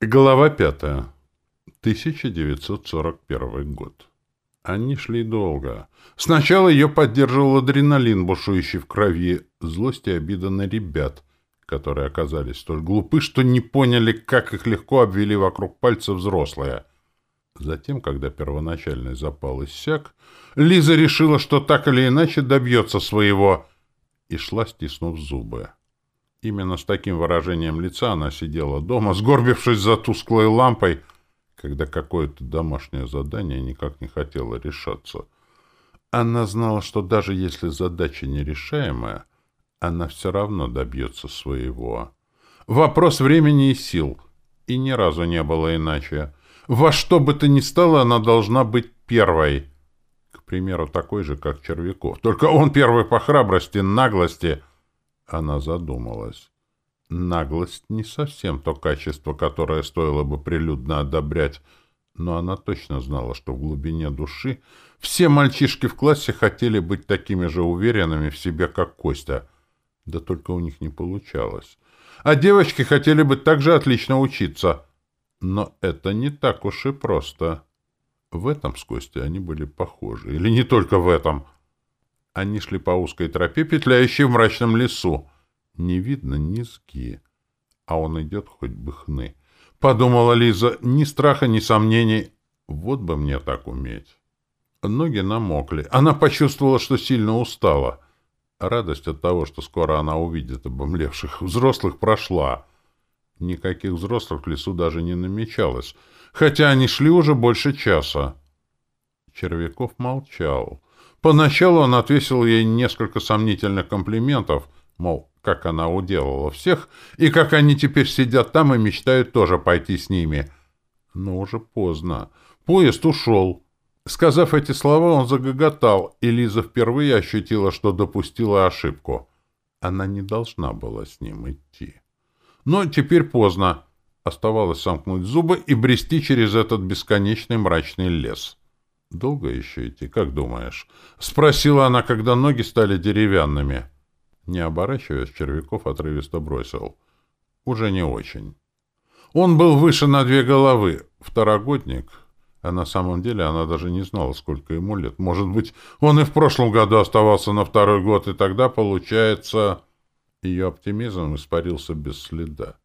Глава пятая. 1941 год. Они шли долго. Сначала ее поддерживал адреналин, бушующий в крови, злость и обида на ребят, которые оказались столь глупы, что не поняли, как их легко обвели вокруг пальца взрослые. Затем, когда первоначальный запал иссяк, Лиза решила, что так или иначе добьется своего, и шла, стиснув зубы. Именно с таким выражением лица она сидела дома, сгорбившись за тусклой лампой, когда какое-то домашнее задание никак не хотело решаться. Она знала, что даже если задача нерешаемая, она все равно добьется своего. Вопрос времени и сил. И ни разу не было иначе. Во что бы то ни стало, она должна быть первой. К примеру, такой же, как Червяков. Только он первый по храбрости, наглости — она задумалась. Наглость не совсем то качество, которое стоило бы прилюдно одобрять, но она точно знала, что в глубине души все мальчишки в классе хотели быть такими же уверенными в себе, как Костя. Да только у них не получалось. А девочки хотели бы также отлично учиться. Но это не так уж и просто. В этом с Костей они были похожи. Или не только в этом — они шли по узкой тропе, петляющей в мрачном лесу. Не видно низги, а он идет хоть бы хны. Подумала Лиза, ни страха, ни сомнений. Вот бы мне так уметь. Ноги намокли. Она почувствовала, что сильно устала. Радость от того, что скоро она увидит обомлевших взрослых, прошла. Никаких взрослых в лесу даже не намечалось, хотя они шли уже больше часа. Червяков молчал. Поначалу он отвесил ей несколько сомнительных комплиментов, мол, как она уделала всех, и как они теперь сидят там и мечтают тоже пойти с ними. Но уже поздно. Поезд ушел. Сказав эти слова, он загоготал, и Лиза впервые ощутила, что допустила ошибку. Она не должна была с ним идти. Но теперь поздно. Оставалось сомкнуть зубы и брести через этот бесконечный мрачный лес. «Долго еще идти, как думаешь?» — спросила она, когда ноги стали деревянными. Не оборачиваясь, Червяков отрывисто бросил. «Уже не очень». Он был выше на две головы, второгодник, а на самом деле она даже не знала, сколько ему лет. Может быть, он и в прошлом году оставался на второй год, и тогда, получается... Ее оптимизм испарился без следа.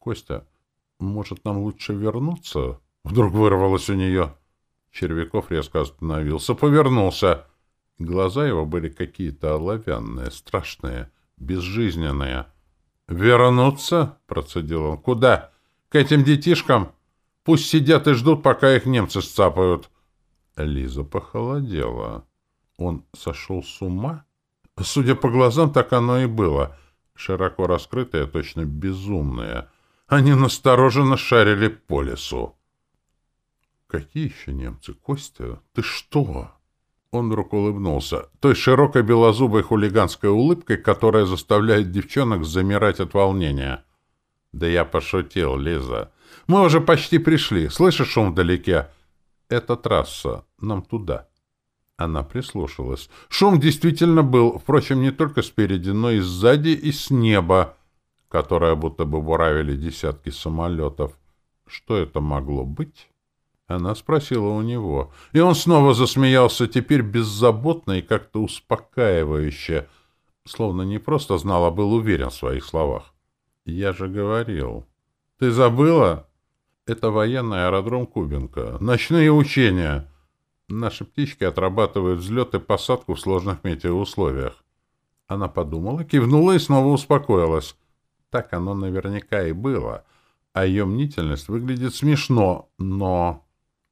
«Костя, может, нам лучше вернуться?» Вдруг вырвалось у нее. Червяков резко остановился, повернулся. Глаза его были какие-то оловянные, страшные, безжизненные. «Вернуться?» — процедил он. «Куда? К этим детишкам? Пусть сидят и ждут, пока их немцы сцапают». Лиза похолодела. Он сошел с ума? Судя по глазам, так оно и было. Широко раскрытые, точно безумные. Они настороженно шарили по лесу. «Какие еще немцы? Костя, ты что?» Он вдруг улыбнулся, той широкой белозубой хулиганской улыбкой, которая заставляет девчонок замирать от волнения. «Да я пошутил, Лиза. Мы уже почти пришли. Слышишь шум вдалеке? Это трасса. Нам туда». Она прислушалась. Шум действительно был, впрочем, не только спереди, но и сзади, и с неба, которое будто бы буравили десятки самолетов. Что это могло быть? Она спросила у него. И он снова засмеялся, теперь беззаботно и как-то успокаивающе, словно не просто знал, а был уверен в своих словах. «Я же говорил». «Ты забыла?» «Это военный аэродром Кубинка. Ночные учения. Наши птички отрабатывают взлет и посадку в сложных метеоусловиях». Она подумала, кивнула и снова успокоилась. Так оно наверняка и было. А ее мнительность выглядит смешно, но...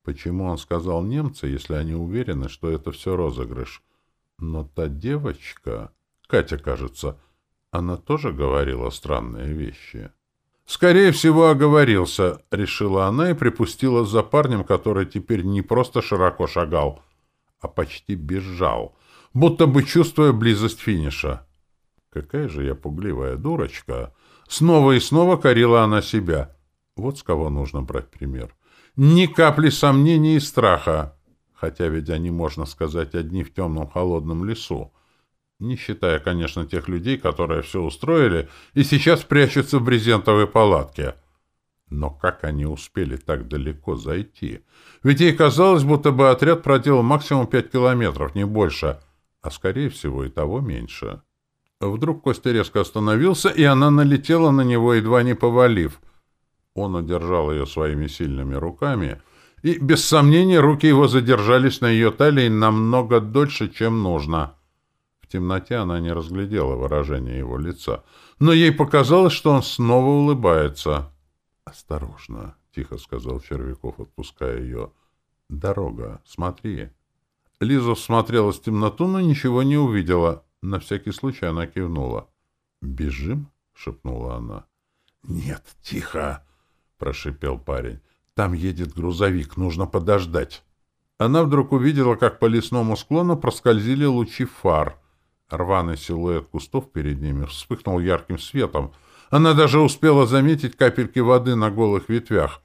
Почему он сказал немцы, если они уверены, что это все розыгрыш? Но та девочка, Катя, кажется, она тоже говорила странные вещи. «Скорее всего, оговорился», — решила она и припустила за парнем, который теперь не просто широко шагал, а почти бежал, будто бы чувствуя близость финиша. «Какая же я пугливая дурочка!» Снова и снова корила она себя. Вот с кого нужно брать пример. Ни капли сомнений и страха, хотя ведь они, можно сказать, одни в темном холодном лесу. Не считая, конечно, тех людей, которые все устроили и сейчас прячутся в брезентовой палатке. Но как они успели так далеко зайти? Ведь ей казалось, будто бы отряд проделал максимум пять километров, не больше, а, скорее всего, и того меньше. Вдруг Костя резко остановился, и она налетела на него, едва не повалив. Он удержал ее своими сильными руками, и, без сомнения, руки его задержались на ее талии намного дольше, чем нужно. В темноте она не разглядела выражение его лица, но ей показалось, что он снова улыбается. «Осторожно», — тихо сказал Червяков, отпуская ее. «Дорога, смотри». Лиза всмотрелась в темноту, но ничего не увидела. На всякий случай она кивнула. «Бежим?» — шепнула она. «Нет, тихо!» — прошипел парень. «Там едет грузовик, нужно подождать». Она вдруг увидела, как по лесному склону проскользили лучи фар. Рваный силуэт кустов перед ними вспыхнул ярким светом. Она даже успела заметить капельки воды на голых ветвях.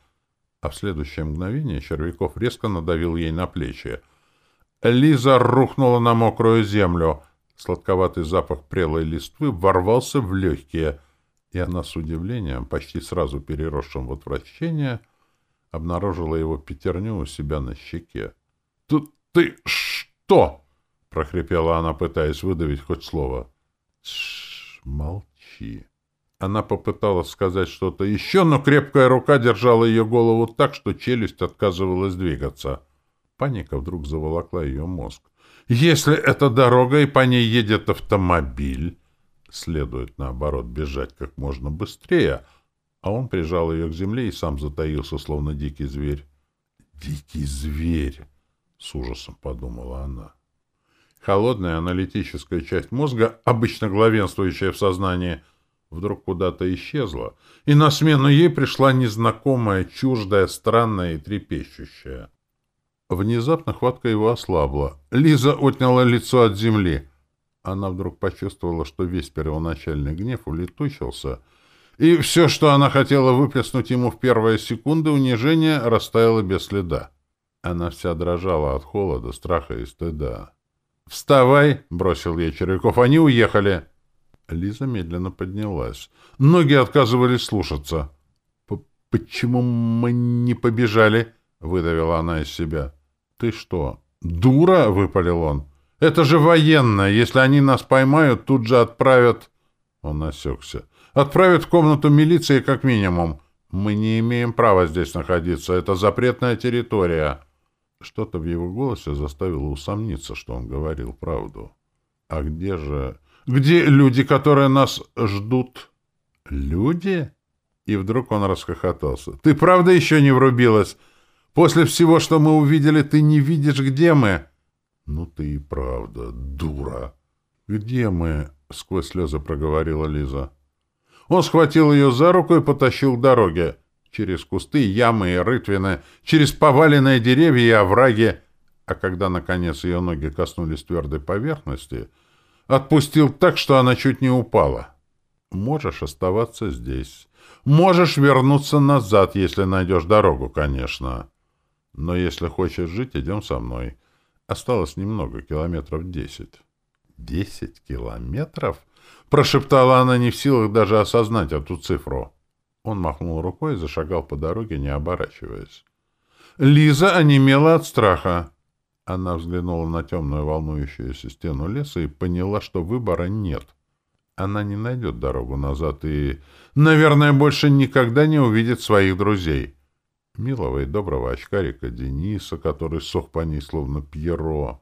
А в следующее мгновение Червяков резко надавил ей на плечи. Лиза рухнула на мокрую землю. Сладковатый запах прелой листвы ворвался в легкие, и она с удивлением, почти сразу переросшим в отвращение, обнаружила его пятерню у себя на щеке. — Тут ты что? — прохрипела она, пытаясь выдавить хоть слово. — Тш, молчи. Она попыталась сказать что-то еще, но крепкая рука держала ее голову так, что челюсть отказывалась двигаться. — Паника вдруг заволокла ее мозг. Если это дорога, и по ней едет автомобиль, следует, наоборот, бежать как можно быстрее, а он прижал ее к земле и сам затаился, словно дикий зверь. «Дикий зверь!» — с ужасом подумала она. Холодная аналитическая часть мозга, обычно главенствующая в сознании, вдруг куда-то исчезла, и на смену ей пришла незнакомая, чуждая, странная и трепещущая. Внезапно хватка его ослабла. Лиза отняла лицо от земли. Она вдруг почувствовала, что весь первоначальный гнев улетучился, и все, что она хотела выплеснуть ему в первые секунды унижения, растаяло без следа. Она вся дрожала от холода, страха и стыда. «Вставай!» — бросил ей Червяков. «Они уехали!» Лиза медленно поднялась. Ноги отказывались слушаться. «Почему мы не побежали?» — выдавила она из себя. «Ты что, дура?» — выпалил он. «Это же военная. Если они нас поймают, тут же отправят...» Он осекся. «Отправят в комнату милиции как минимум. Мы не имеем права здесь находиться. Это запретная территория». Что-то в его голосе заставило усомниться, что он говорил правду. «А где же... Где люди, которые нас ждут?» «Люди?» И вдруг он расхохотался. «Ты правда еще не врубилась? После всего, что мы увидели, ты не видишь, где мы. Ну ты и правда, дура. Где мы? Сквозь слезы проговорила Лиза. Он схватил ее за руку и потащил к дороге. Через кусты, ямы и рытвины, через поваленные деревья и овраги. А когда, наконец, ее ноги коснулись твердой поверхности, отпустил так, что она чуть не упала. Можешь оставаться здесь. Можешь вернуться назад, если найдешь дорогу, конечно. Но если хочешь жить, идем со мной. Осталось немного, километров десять. «Десять километров?» — прошептала она, не в силах даже осознать эту цифру. Он махнул рукой и зашагал по дороге, не оборачиваясь. Лиза онемела от страха. Она взглянула на темную волнующуюся стену леса и поняла, что выбора нет. Она не найдет дорогу назад и, наверное, больше никогда не увидит своих друзей милого и доброго очкарика Дениса, который сох по ней словно пьеро,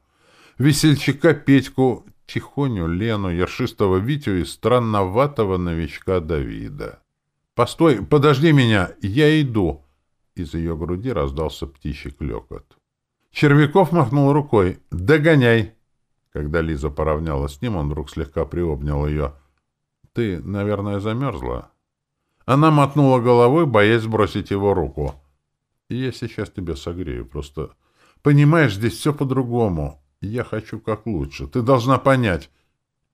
весельчака Петьку, тихоню Лену, ершистого Витю и странноватого новичка Давида. «Постой, подожди меня, я иду!» Из ее груди раздался птичий клекот. Червяков махнул рукой. «Догоняй!» Когда Лиза поравнялась с ним, он вдруг слегка приобнял ее. «Ты, наверное, замерзла?» Она мотнула головой, боясь сбросить его руку. Я сейчас тебя согрею. Просто, понимаешь, здесь все по-другому. Я хочу как лучше. Ты должна понять.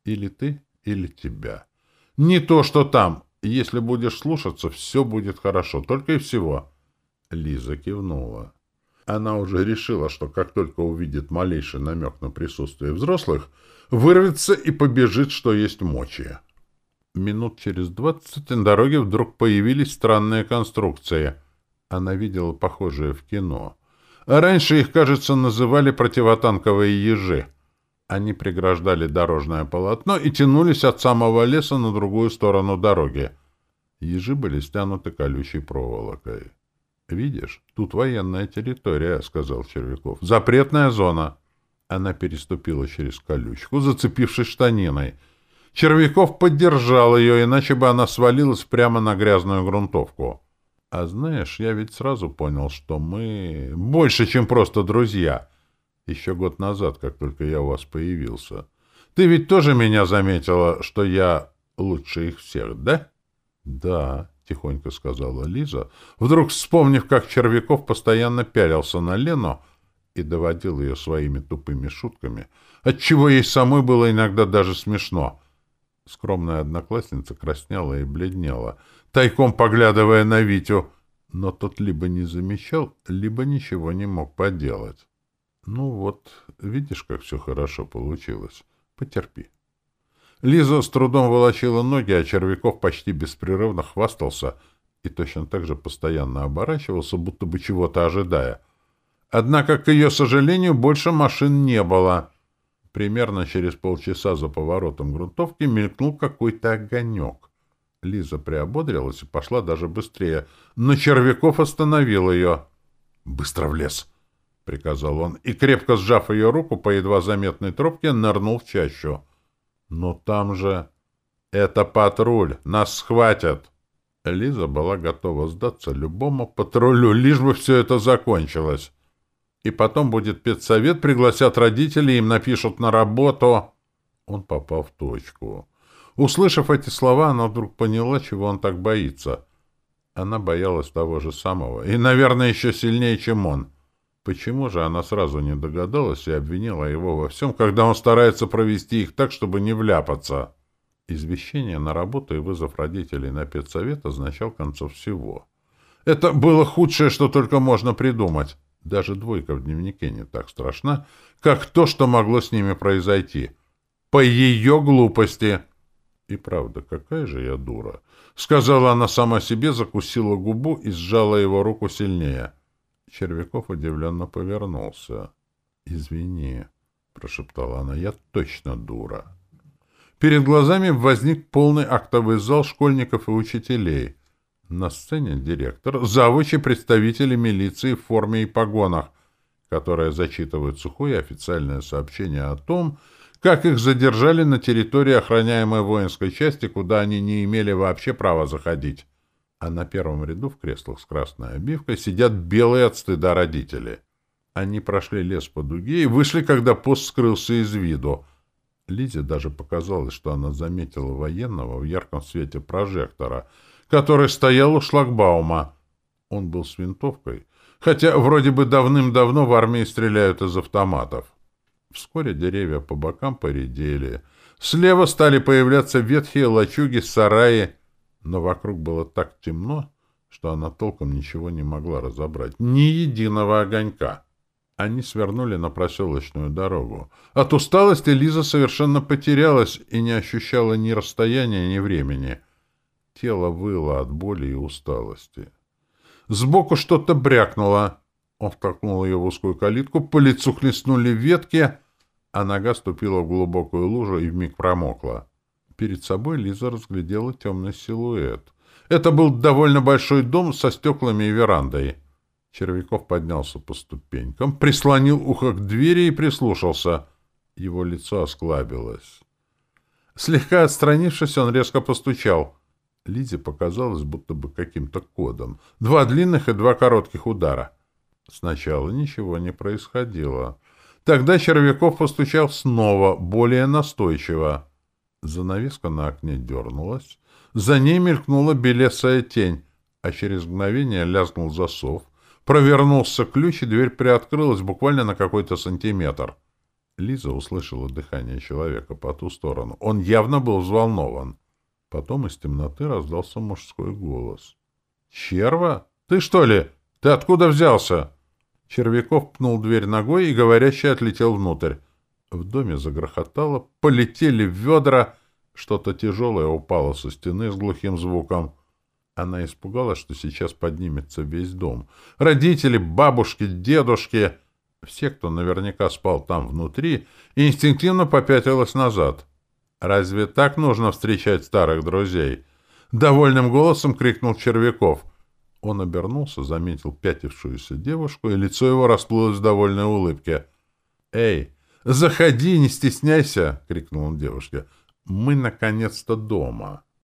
Или ты, или тебя. Не то, что там. Если будешь слушаться, все будет хорошо. Только и всего. Лиза кивнула. Она уже решила, что как только увидит малейший намек на присутствие взрослых, вырвется и побежит, что есть мочи. Минут через двадцать на дороге вдруг появились странные конструкции. Она видела похожие в кино. А раньше их, кажется, называли противотанковые ежи. Они преграждали дорожное полотно и тянулись от самого леса на другую сторону дороги. Ежи были стянуты колючей проволокой. «Видишь, тут военная территория», — сказал Червяков. «Запретная зона». Она переступила через колючку, зацепившись штаниной. Червяков поддержал ее, иначе бы она свалилась прямо на грязную грунтовку. «А знаешь, я ведь сразу понял, что мы больше, чем просто друзья. Еще год назад, как только я у вас появился. Ты ведь тоже меня заметила, что я лучше их всех, да?» «Да», — тихонько сказала Лиза, вдруг вспомнив, как Червяков постоянно пялился на Лену и доводил ее своими тупыми шутками, отчего ей самой было иногда даже смешно. Скромная одноклассница краснела и бледнела, тайком поглядывая на Витю, но тот либо не замечал, либо ничего не мог поделать. «Ну вот, видишь, как все хорошо получилось. Потерпи». Лиза с трудом волочила ноги, а Червяков почти беспрерывно хвастался и точно так же постоянно оборачивался, будто бы чего-то ожидая. Однако, к ее сожалению, больше машин не было. Примерно через полчаса за поворотом грунтовки мелькнул какой-то огонек. Лиза приободрилась и пошла даже быстрее, но Червяков остановил ее. «Быстро в лес!» — приказал он, и, крепко сжав ее руку по едва заметной тропке, нырнул в чащу. Но там же... Это патруль! Нас схватят! Лиза была готова сдаться любому патрулю, лишь бы все это закончилось. И потом будет педсовет, пригласят родителей, им напишут на работу. Он попал в точку. Услышав эти слова, она вдруг поняла, чего он так боится. Она боялась того же самого, и, наверное, еще сильнее, чем он. Почему же она сразу не догадалась и обвинила его во всем, когда он старается провести их так, чтобы не вляпаться? Извещение на работу и вызов родителей на педсовет означал концов всего. Это было худшее, что только можно придумать. Даже двойка в дневнике не так страшна, как то, что могло с ними произойти. По ее глупости. И правда, какая же я дура. Сказала она сама себе, закусила губу и сжала его руку сильнее. — Червяков удивленно повернулся. «Извини», — прошептала она, — «я точно дура». Перед глазами возник полный актовый зал школьников и учителей. На сцене директор, завучи представители милиции в форме и погонах, которые зачитывают сухое официальное сообщение о том, как их задержали на территории охраняемой воинской части, куда они не имели вообще права заходить а на первом ряду в креслах с красной обивкой сидят белые от стыда родители. Они прошли лес по дуге и вышли, когда пост скрылся из виду. Лизе даже показалось, что она заметила военного в ярком свете прожектора, который стоял у шлагбаума. Он был с винтовкой, хотя вроде бы давным-давно в армии стреляют из автоматов. Вскоре деревья по бокам поредели. Слева стали появляться ветхие лачуги, сараи но вокруг было так темно, что она толком ничего не могла разобрать. Ни единого огонька. Они свернули на проселочную дорогу. От усталости Лиза совершенно потерялась и не ощущала ни расстояния, ни времени. Тело выло от боли и усталости. Сбоку что-то брякнуло. Он втолкнул ее в узкую калитку, по лицу хлестнули ветки, а нога ступила в глубокую лужу и вмиг промокла. Перед собой Лиза разглядела темный силуэт. Это был довольно большой дом со стеклами и верандой. Червяков поднялся по ступенькам, прислонил ухо к двери и прислушался. Его лицо осклабилось. Слегка отстранившись, он резко постучал. Лизе показалось, будто бы каким-то кодом. Два длинных и два коротких удара. Сначала ничего не происходило. Тогда Червяков постучал снова, более настойчиво. Занавеска на окне дернулась. За ней мелькнула белесая тень, а через мгновение лязгнул засов. Провернулся ключ, и дверь приоткрылась буквально на какой-то сантиметр. Лиза услышала дыхание человека по ту сторону. Он явно был взволнован. Потом из темноты раздался мужской голос. «Черва? Ты что ли? Ты откуда взялся?» Червяков пнул дверь ногой, и говорящий отлетел внутрь. В доме загрохотало, полетели ведра, Что-то тяжелое упало со стены с глухим звуком. Она испугалась, что сейчас поднимется весь дом. Родители, бабушки, дедушки... Все, кто наверняка спал там внутри, инстинктивно попятилась назад. «Разве так нужно встречать старых друзей?» Довольным голосом крикнул Червяков. Он обернулся, заметил пятившуюся девушку, и лицо его расплылось в довольной улыбке. «Эй, заходи, не стесняйся!» — крикнул он девушке. «Мы наконец-то дома!»